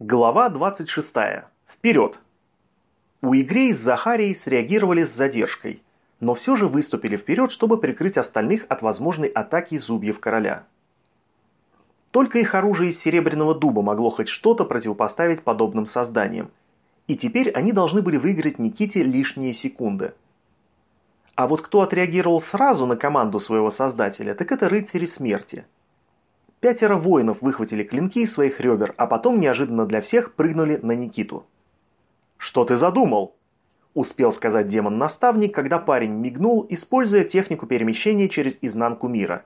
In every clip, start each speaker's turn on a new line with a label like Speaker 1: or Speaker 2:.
Speaker 1: Глава 26. Вперед! У Игрей с Захарией среагировали с задержкой, но все же выступили вперед, чтобы прикрыть остальных от возможной атаки зубьев короля. Только их оружие из серебряного дуба могло хоть что-то противопоставить подобным созданиям, и теперь они должны были выиграть Никите лишние секунды. А вот кто отреагировал сразу на команду своего создателя, так это рыцари смерти – Пятеро воинов выхватили клинки из своих ребер, а потом неожиданно для всех прыгнули на Никиту. «Что ты задумал?» – успел сказать демон-наставник, когда парень мигнул, используя технику перемещения через изнанку мира.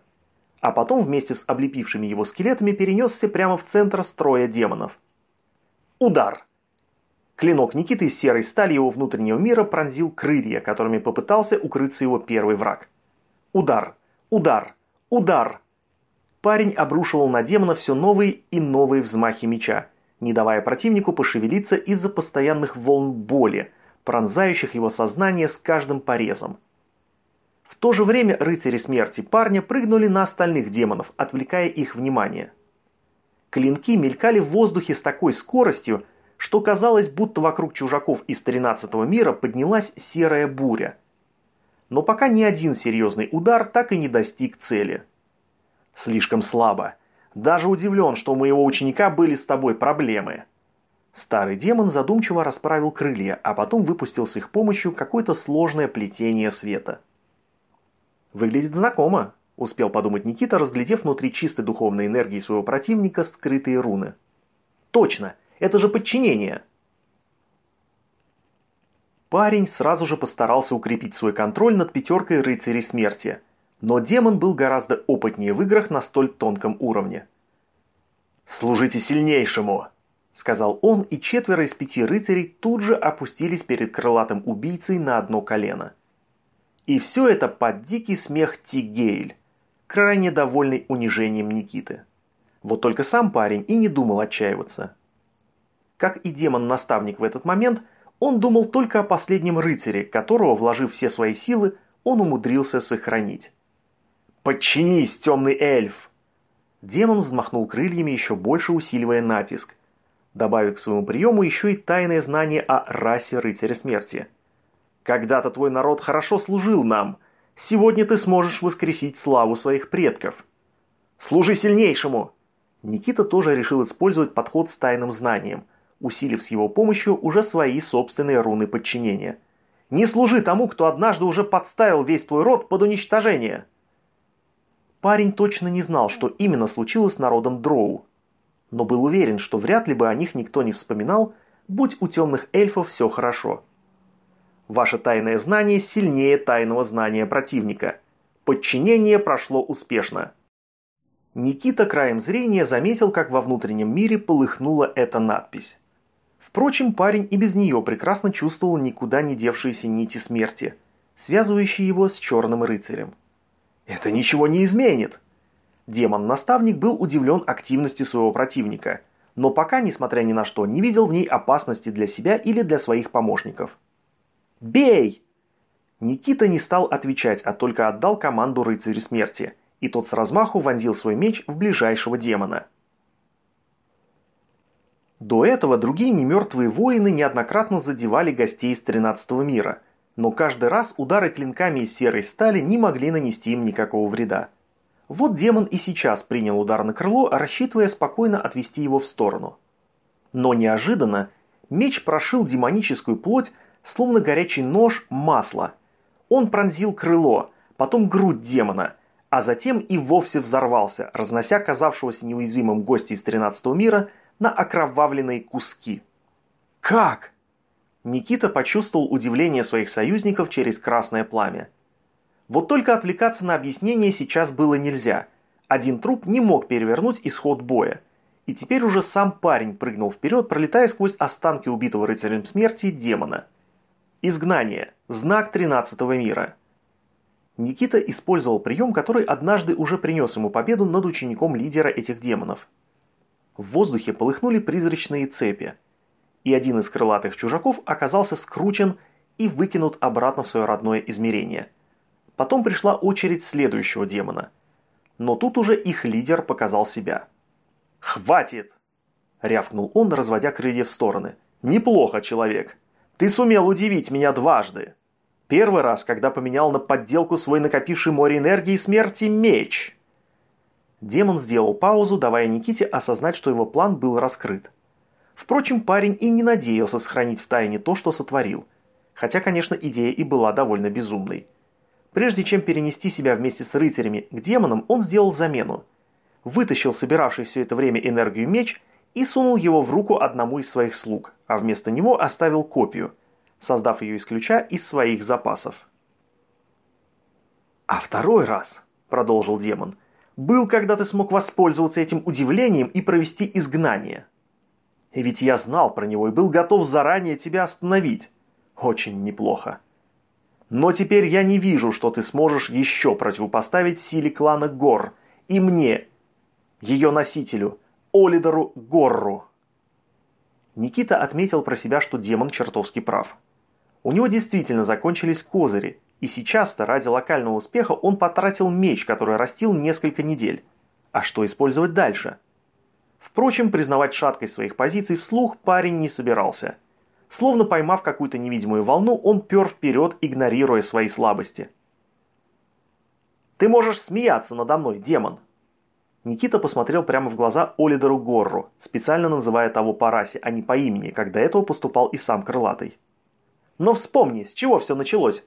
Speaker 1: А потом вместе с облепившими его скелетами перенесся прямо в центр строя демонов. Удар! Клинок Никиты из серой стали его внутреннего мира пронзил крылья, которыми попытался укрыться его первый враг. Удар! Удар! Удар! Парень обрушивал на демона все новые и новые взмахи меча, не давая противнику пошевелиться из-за постоянных волн боли, пронзающих его сознание с каждым порезом. В то же время рыцари смерти парня прыгнули на остальных демонов, отвлекая их внимание. Клинки мелькали в воздухе с такой скоростью, что казалось, будто вокруг чужаков из 13 мира поднялась серая буря. Но пока ни один серьезный удар так и не достиг цели – Слишком слабо. Даже удивлен, что у моего ученика были с тобой проблемы. Старый демон задумчиво расправил крылья, а потом выпустил с их помощью какое-то сложное плетение света. «Выглядит знакомо», – успел подумать Никита, разглядев внутри чистой духовной энергии своего противника скрытые руны. «Точно! Это же подчинение!» Парень сразу же постарался укрепить свой контроль над пятеркой рыцарей смерти – но демон был гораздо опытнее в играх на столь тонком уровне. «Служите сильнейшему!» – сказал он, и четверо из пяти рыцарей тут же опустились перед крылатым убийцей на одно колено. И все это под дикий смех Тигейль, крайне довольный унижением Никиты. Вот только сам парень и не думал отчаиваться. Как и демон-наставник в этот момент, он думал только о последнем рыцаре, которого, вложив все свои силы, он умудрился сохранить. «Подчинись, темный эльф!» Демон взмахнул крыльями, еще больше усиливая натиск, добавив к своему приему еще и тайное знание о расе рыцаря смерти. «Когда-то твой народ хорошо служил нам. Сегодня ты сможешь воскресить славу своих предков. Служи сильнейшему!» Никита тоже решил использовать подход с тайным знанием, усилив с его помощью уже свои собственные руны подчинения. «Не служи тому, кто однажды уже подставил весь твой род под уничтожение!» Парень точно не знал, что именно случилось с народом Дроу, но был уверен, что вряд ли бы о них никто не вспоминал, будь у темных эльфов все хорошо. Ваше тайное знание сильнее тайного знания противника. Подчинение прошло успешно. Никита краем зрения заметил, как во внутреннем мире полыхнула эта надпись. Впрочем, парень и без нее прекрасно чувствовал никуда не девшиеся нити смерти, связывающие его с черным рыцарем. Это ничего не изменит. Демон-наставник был удивлен активностью своего противника, но пока, несмотря ни на что, не видел в ней опасности для себя или для своих помощников. «Бей!» Никита не стал отвечать, а только отдал команду рыцарю смерти, и тот с размаху вонзил свой меч в ближайшего демона. До этого другие немертвые воины неоднократно задевали гостей из 13 мира – но каждый раз удары клинками из серой стали не могли нанести им никакого вреда. Вот демон и сейчас принял удар на крыло, рассчитывая спокойно отвести его в сторону. Но неожиданно меч прошил демоническую плоть, словно горячий нож масла. Он пронзил крыло, потом грудь демона, а затем и вовсе взорвался, разнося казавшегося неуязвимым гостя из 13 мира на окровавленные куски. «Как?» Никита почувствовал удивление своих союзников через красное пламя. Вот только отвлекаться на объяснение сейчас было нельзя. Один труп не мог перевернуть исход боя. И теперь уже сам парень прыгнул вперед, пролетая сквозь останки убитого рыцарем смерти демона. Изгнание. Знак 13 мира. Никита использовал прием, который однажды уже принес ему победу над учеником лидера этих демонов. В воздухе полыхнули призрачные цепи – и один из крылатых чужаков оказался скручен и выкинут обратно в свое родное измерение. Потом пришла очередь следующего демона. Но тут уже их лидер показал себя. «Хватит!» – рявкнул он, разводя крылья в стороны. «Неплохо, человек. Ты сумел удивить меня дважды. Первый раз, когда поменял на подделку свой накопивший море энергии смерти меч». Демон сделал паузу, давая Никите осознать, что его план был раскрыт. Впрочем, парень и не надеялся сохранить в тайне то, что сотворил. Хотя, конечно, идея и была довольно безумной. Прежде чем перенести себя вместе с рыцарями к демонам, он сделал замену. Вытащил собиравший все это время энергию меч и сунул его в руку одному из своих слуг, а вместо него оставил копию, создав ее из ключа из своих запасов. «А второй раз», – продолжил демон, – «был, когда ты смог воспользоваться этим удивлением и провести изгнание. И ведь я знал про него и был готов заранее тебя остановить. Очень неплохо. Но теперь я не вижу, что ты сможешь еще противопоставить силе клана Гор и мне, ее носителю, Олидору Горру. Никита отметил про себя, что демон чертовски прав. У него действительно закончились козыри, и сейчас-то ради локального успеха он потратил меч, который растил несколько недель. А что использовать дальше? Впрочем, признавать шаткость своих позиций вслух парень не собирался. Словно поймав какую-то невидимую волну, он пер вперед, игнорируя свои слабости. «Ты можешь смеяться надо мной, демон!» Никита посмотрел прямо в глаза Олидору Горру, специально называя того по расе, а не по имени, как до этого поступал и сам Крылатый. «Но вспомни, с чего все началось.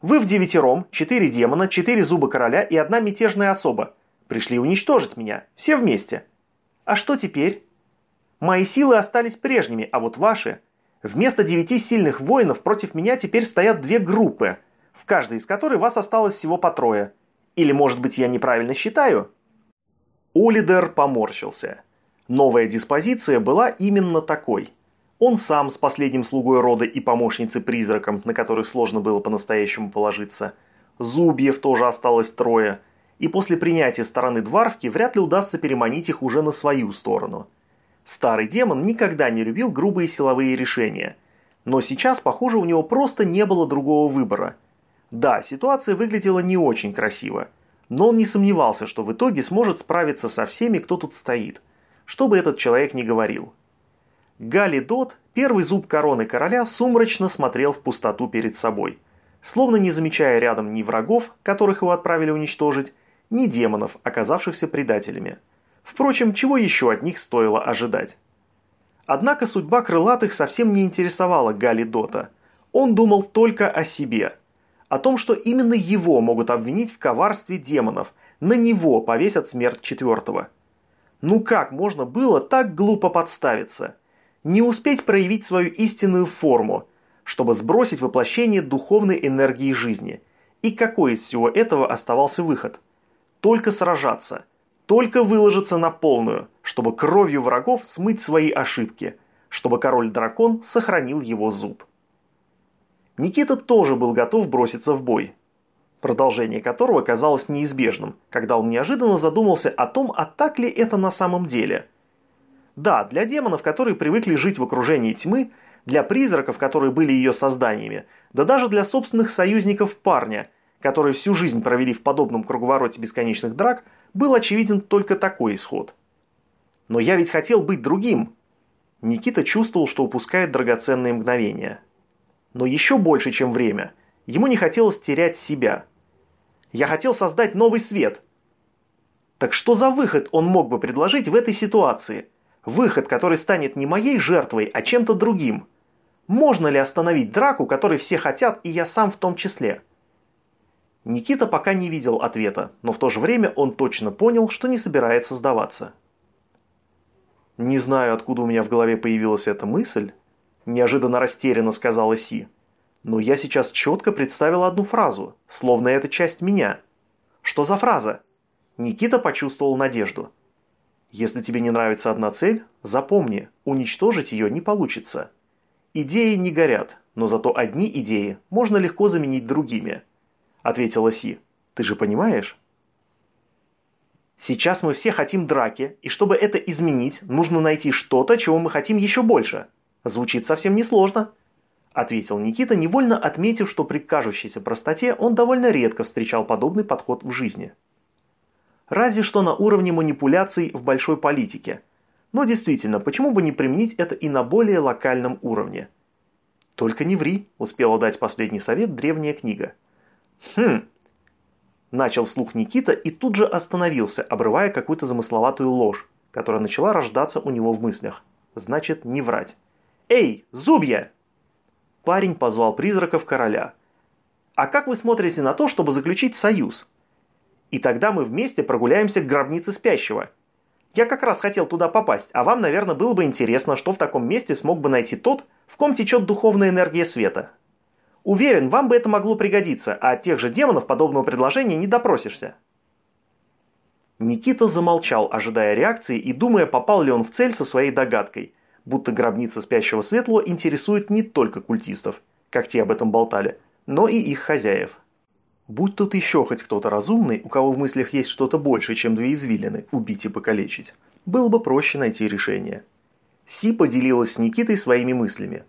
Speaker 1: Вы в девятером, четыре демона, четыре зуба короля и одна мятежная особа. Пришли уничтожить меня, все вместе. А что теперь? Мои силы остались прежними, а вот ваши... Вместо девяти сильных воинов против меня теперь стоят две группы, в каждой из которой вас осталось всего по трое. Или, может быть, я неправильно считаю?» Улидер поморщился. Новая диспозиция была именно такой. Он сам с последним слугой рода и помощницей-призраком, на которых сложно было по-настоящему положиться. Зубьев тоже осталось трое. И после принятия стороны Дварвки вряд ли удастся переманить их уже на свою сторону. Старый демон никогда не любил грубые силовые решения. Но сейчас, похоже, у него просто не было другого выбора. Да, ситуация выглядела не очень красиво но он не сомневался, что в итоге сможет справиться со всеми, кто тут стоит, что бы этот человек ни говорил. Гали Дот, первый зуб короны короля, сумрачно смотрел в пустоту перед собой, словно не замечая рядом ни врагов, которых его отправили уничтожить, ни демонов, оказавшихся предателями. Впрочем, чего еще от них стоило ожидать? Однако судьба крылатых совсем не интересовала Гали Дота. Он думал только о себе – о том, что именно его могут обвинить в коварстве демонов, на него повесят смерть четвертого. Ну как можно было так глупо подставиться? Не успеть проявить свою истинную форму, чтобы сбросить воплощение духовной энергии жизни. И какой из всего этого оставался выход? Только сражаться, только выложиться на полную, чтобы кровью врагов смыть свои ошибки, чтобы король-дракон сохранил его зуб. Никита тоже был готов броситься в бой, продолжение которого казалось неизбежным, когда он неожиданно задумался о том, а так ли это на самом деле. Да, для демонов, которые привыкли жить в окружении тьмы, для призраков, которые были ее созданиями, да даже для собственных союзников парня, которые всю жизнь провели в подобном круговороте бесконечных драк, был очевиден только такой исход. Но я ведь хотел быть другим. Никита чувствовал, что упускает драгоценные мгновения но еще больше, чем время. Ему не хотелось терять себя. Я хотел создать новый свет. Так что за выход он мог бы предложить в этой ситуации? Выход, который станет не моей жертвой, а чем-то другим. Можно ли остановить драку, которой все хотят, и я сам в том числе? Никита пока не видел ответа, но в то же время он точно понял, что не собирается сдаваться. Не знаю, откуда у меня в голове появилась эта мысль, неожиданно растерянно сказала Си. Но я сейчас четко представила одну фразу, словно это часть меня. Что за фраза? Никита почувствовал надежду. Если тебе не нравится одна цель, запомни, уничтожить ее не получится. Идеи не горят, но зато одни идеи можно легко заменить другими. Ответила Си. Ты же понимаешь? Сейчас мы все хотим драки, и чтобы это изменить, нужно найти что-то, чего мы хотим еще больше. Звучит совсем несложно», – ответил Никита, невольно отметив, что при кажущейся простоте он довольно редко встречал подобный подход в жизни. Разве что на уровне манипуляций в большой политике. Но действительно, почему бы не применить это и на более локальном уровне? «Только не ври», – успела дать последний совет древняя книга. «Хм». Начал вслух Никита и тут же остановился, обрывая какую-то замысловатую ложь, которая начала рождаться у него в мыслях. Значит, не врать. «Эй, зубья!» Парень позвал призраков короля. «А как вы смотрите на то, чтобы заключить союз? И тогда мы вместе прогуляемся к гробнице спящего. Я как раз хотел туда попасть, а вам, наверное, было бы интересно, что в таком месте смог бы найти тот, в ком течет духовная энергия света. Уверен, вам бы это могло пригодиться, а от тех же демонов подобного предложения не допросишься». Никита замолчал, ожидая реакции и думая, попал ли он в цель со своей догадкой, будто гробница спящего светлого интересует не только культистов, как те об этом болтали, но и их хозяев. Будь тут еще хоть кто-то разумный, у кого в мыслях есть что-то больше, чем две извилины, убить и покалечить, было бы проще найти решение. Си поделилась с Никитой своими мыслями.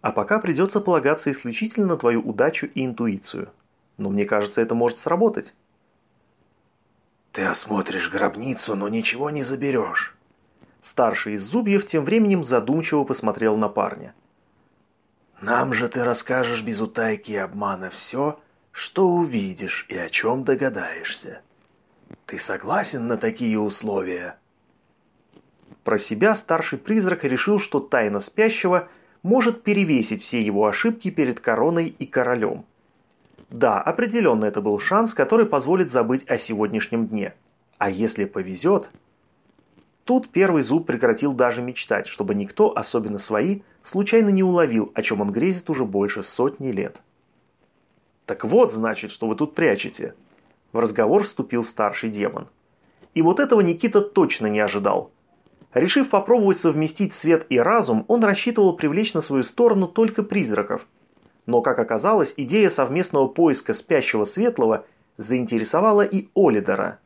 Speaker 1: А пока придется полагаться исключительно на твою удачу и интуицию. Но мне кажется, это может сработать.
Speaker 2: Ты осмотришь гробницу, но ничего не заберешь.
Speaker 1: Старший из зубьев тем временем задумчиво посмотрел на парня.
Speaker 2: Нам же ты расскажешь без утайки и обмана все, что увидишь и о чем догадаешься. Ты согласен на такие условия?»
Speaker 1: Про себя старший призрак решил, что тайна спящего может перевесить все его ошибки перед короной и королем. Да, определенно это был шанс, который позволит забыть о сегодняшнем дне. А если повезет... Тут первый зуб прекратил даже мечтать, чтобы никто, особенно свои, случайно не уловил, о чем он грезит уже больше сотни лет. «Так вот, значит, что вы тут прячете». В разговор вступил старший демон. И вот этого Никита точно не ожидал. Решив попробовать совместить свет и разум, он рассчитывал привлечь на свою сторону только призраков. Но, как оказалось, идея совместного поиска спящего светлого заинтересовала и Олидера.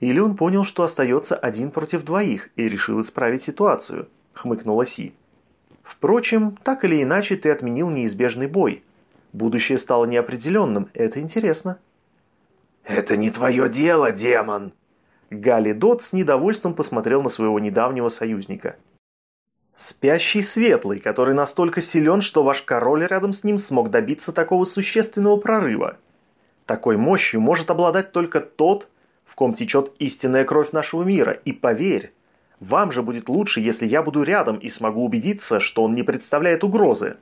Speaker 1: Или он понял, что остается один против двоих и решил исправить ситуацию, хмыкнула Си. Впрочем, так или иначе ты отменил неизбежный бой – Будущее стало неопределенным, это интересно.
Speaker 2: «Это не твое дело, демон!»
Speaker 1: Гали Дот с недовольством посмотрел на своего недавнего союзника. «Спящий светлый, который настолько силен, что ваш король рядом с ним смог добиться такого существенного прорыва. Такой мощью может обладать только тот, в ком течет истинная кровь нашего мира, и поверь, вам же будет лучше, если я буду рядом и смогу убедиться, что он не представляет угрозы».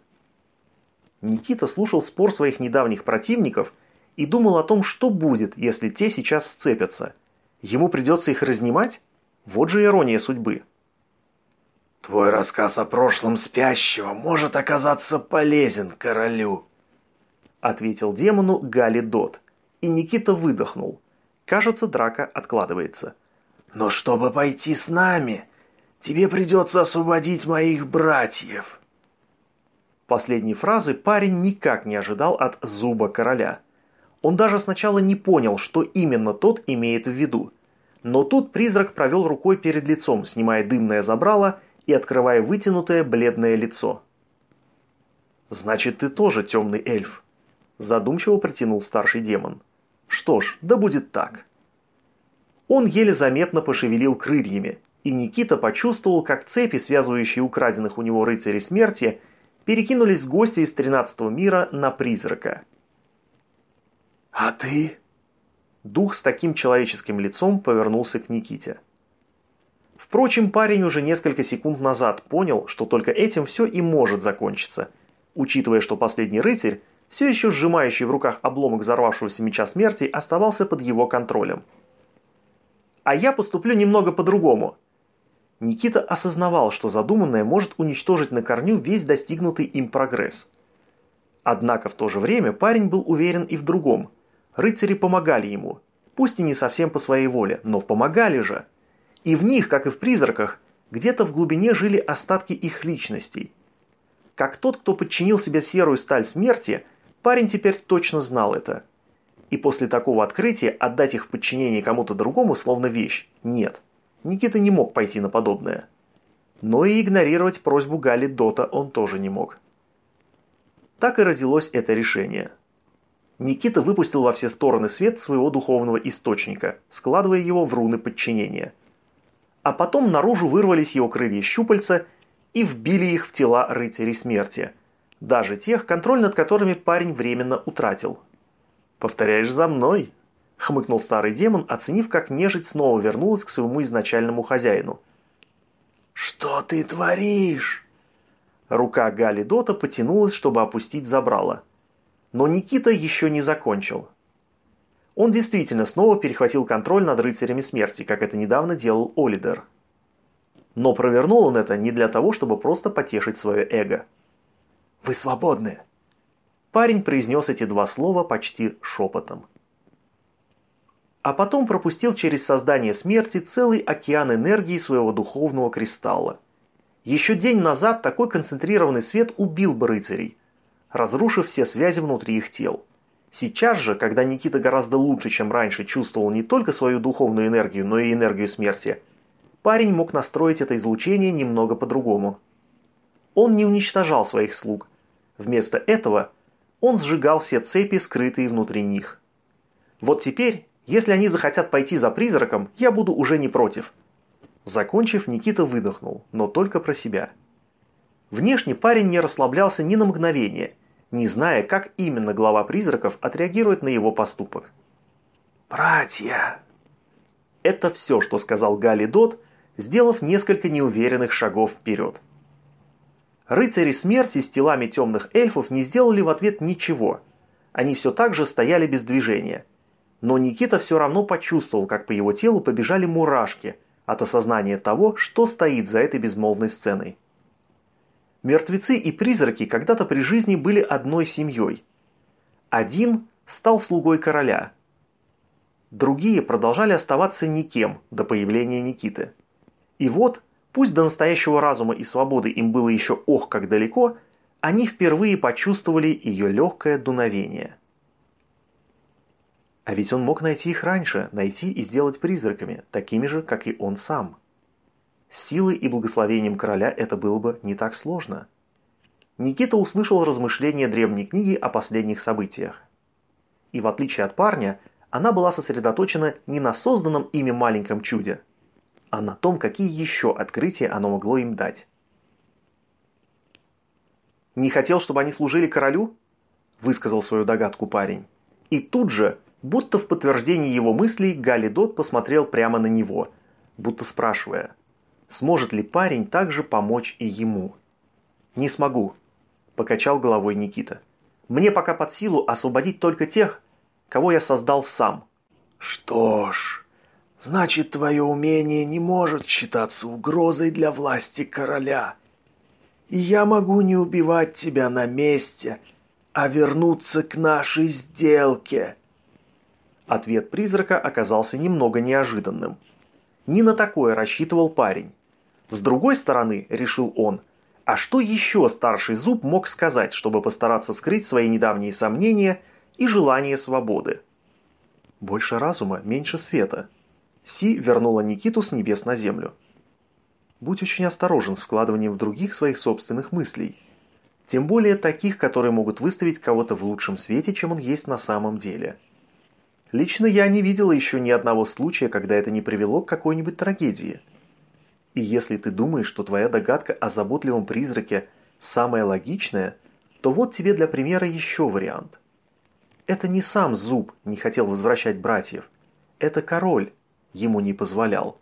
Speaker 1: Никита слушал спор своих недавних противников и думал о том, что будет, если те сейчас сцепятся. Ему придется их разнимать? Вот же ирония судьбы.
Speaker 2: «Твой рассказ о прошлом спящего может оказаться полезен королю», ответил демону Гали Дот, и Никита выдохнул. Кажется, драка откладывается. «Но чтобы пойти с нами, тебе придется освободить моих братьев».
Speaker 1: Последней фразы парень никак не ожидал от зуба короля. Он даже сначала не понял, что именно тот имеет в виду. Но тут призрак провел рукой перед лицом, снимая дымное забрало и открывая вытянутое бледное лицо. «Значит, ты тоже темный эльф», – задумчиво протянул старший демон. «Что ж, да будет так». Он еле заметно пошевелил крыльями, и Никита почувствовал, как цепи, связывающие украденных у него рыцарей смерти – перекинулись гости из тринадцатого мира на призрака.
Speaker 2: «А ты?»
Speaker 1: Дух с таким человеческим лицом повернулся к Никите. Впрочем, парень уже несколько секунд назад понял, что только этим все и может закончиться, учитывая, что последний рыцарь, все еще сжимающий в руках обломок взорвавшегося меча смерти, оставался под его контролем. «А я поступлю немного по-другому», Никита осознавал, что задуманное может уничтожить на корню весь достигнутый им прогресс. Однако в то же время парень был уверен и в другом. Рыцари помогали ему, пусть и не совсем по своей воле, но помогали же. И в них, как и в призраках, где-то в глубине жили остатки их личностей. Как тот, кто подчинил себе серую сталь смерти, парень теперь точно знал это. И после такого открытия отдать их в подчинение кому-то другому словно вещь нет – Никита не мог пойти на подобное. Но и игнорировать просьбу Гали Дота он тоже не мог. Так и родилось это решение. Никита выпустил во все стороны свет своего духовного источника, складывая его в руны подчинения. а потом наружу вырвались его крылья-щупальца и вбили их в тела рыцарей смерти, даже тех, контроль над которыми парень временно утратил. «Повторяешь за мной?» – хмыкнул старый демон, оценив, как нежить снова вернулась к своему изначальному хозяину.
Speaker 2: «Что ты творишь?»
Speaker 1: Рука Гали Дота потянулась, чтобы опустить забрало. Но Никита еще не закончил. Он действительно снова перехватил контроль над рыцарями смерти, как это недавно делал Олидер. Но провернул он это не для того, чтобы просто потешить свое эго.
Speaker 2: «Вы свободны!»
Speaker 1: Парень произнес эти два слова почти шепотом. А потом пропустил через создание смерти целый океан энергии своего духовного кристалла. Еще день назад такой концентрированный свет убил бы рыцарей, разрушив все связи внутри их тел. Сейчас же, когда Никита гораздо лучше, чем раньше, чувствовал не только свою духовную энергию, но и энергию смерти, парень мог настроить это излучение немного по-другому. Он не уничтожал своих слуг. Вместо этого он сжигал все цепи, скрытые внутри них. Вот теперь, если они захотят пойти за призраком, я буду уже не против. Закончив, Никита выдохнул, но только про себя. Внешне парень не расслаблялся ни на мгновение – не зная, как именно глава призраков отреагирует на его поступок.
Speaker 2: «Братья!»
Speaker 1: Это все, что сказал Гали Дот, сделав несколько неуверенных шагов вперед. Рыцари смерти с телами темных эльфов не сделали в ответ ничего. Они все так же стояли без движения. Но Никита все равно почувствовал, как по его телу побежали мурашки от осознания того, что стоит за этой безмолвной сценой. Мертвецы и призраки когда-то при жизни были одной семьей. Один стал слугой короля. Другие продолжали оставаться никем до появления Никиты. И вот, пусть до настоящего разума и свободы им было еще ох как далеко, они впервые почувствовали ее легкое дуновение. А ведь он мог найти их раньше, найти и сделать призраками, такими же, как и он сам. С силой и благословением короля это было бы не так сложно. Никита услышал размышления древней книги о последних событиях. И в отличие от парня, она была сосредоточена не на созданном ими маленьком чуде, а на том, какие еще открытия оно могло им дать. «Не хотел, чтобы они служили королю?» – высказал свою догадку парень. И тут же, будто в подтверждении его мыслей, Галидот посмотрел прямо на него, будто спрашивая – сможет ли парень также помочь и ему. «Не смогу», – покачал головой Никита. «Мне пока под силу освободить только тех, кого я создал сам».
Speaker 2: «Что ж, значит, твое умение не может считаться угрозой для власти короля. И я могу не убивать тебя на месте, а вернуться к нашей сделке».
Speaker 1: Ответ призрака оказался немного неожиданным. Не на такое рассчитывал парень. С другой стороны, решил он, а что еще старший зуб мог сказать, чтобы постараться скрыть свои недавние сомнения и желание свободы? Больше разума, меньше света. Си вернула Никиту с небес на землю. Будь очень осторожен с вкладыванием в других своих собственных мыслей. Тем более таких, которые могут выставить кого-то в лучшем свете, чем он есть на самом деле. Лично я не видела еще ни одного случая, когда это не привело к какой-нибудь трагедии – и если ты думаешь, что твоя догадка о заботливом призраке самая логичная, то вот тебе для примера еще вариант. Это не сам Зуб не хотел возвращать братьев. Это король ему не позволял.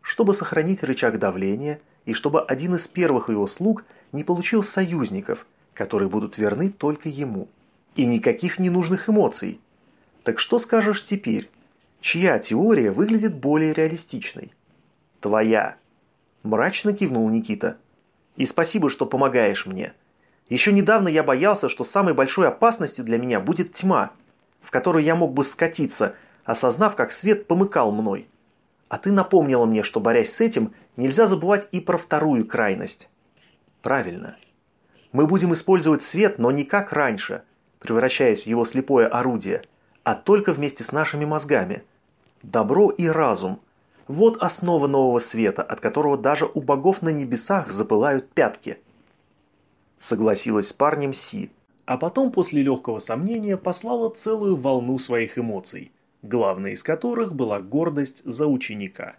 Speaker 1: Чтобы сохранить рычаг давления и чтобы один из первых его слуг не получил союзников, которые будут верны только ему. И никаких ненужных эмоций. Так что скажешь теперь? Чья теория выглядит более реалистичной? Твоя. Мрачно кивнул Никита. «И спасибо, что помогаешь мне. Еще недавно я боялся, что самой большой опасностью для меня будет тьма, в которую я мог бы скатиться, осознав, как свет помыкал мной. А ты напомнила мне, что, борясь с этим, нельзя забывать и про вторую крайность. Правильно. Мы будем использовать свет, но не как раньше, превращаясь в его слепое орудие, а только вместе с нашими мозгами. Добро и разум – вот основа нового света, от которого даже у богов на небесах запылают пятки. Согласилась с парнем Си, а потом после легкого сомнения послала целую волну своих эмоций, главной из которых была гордость за ученика.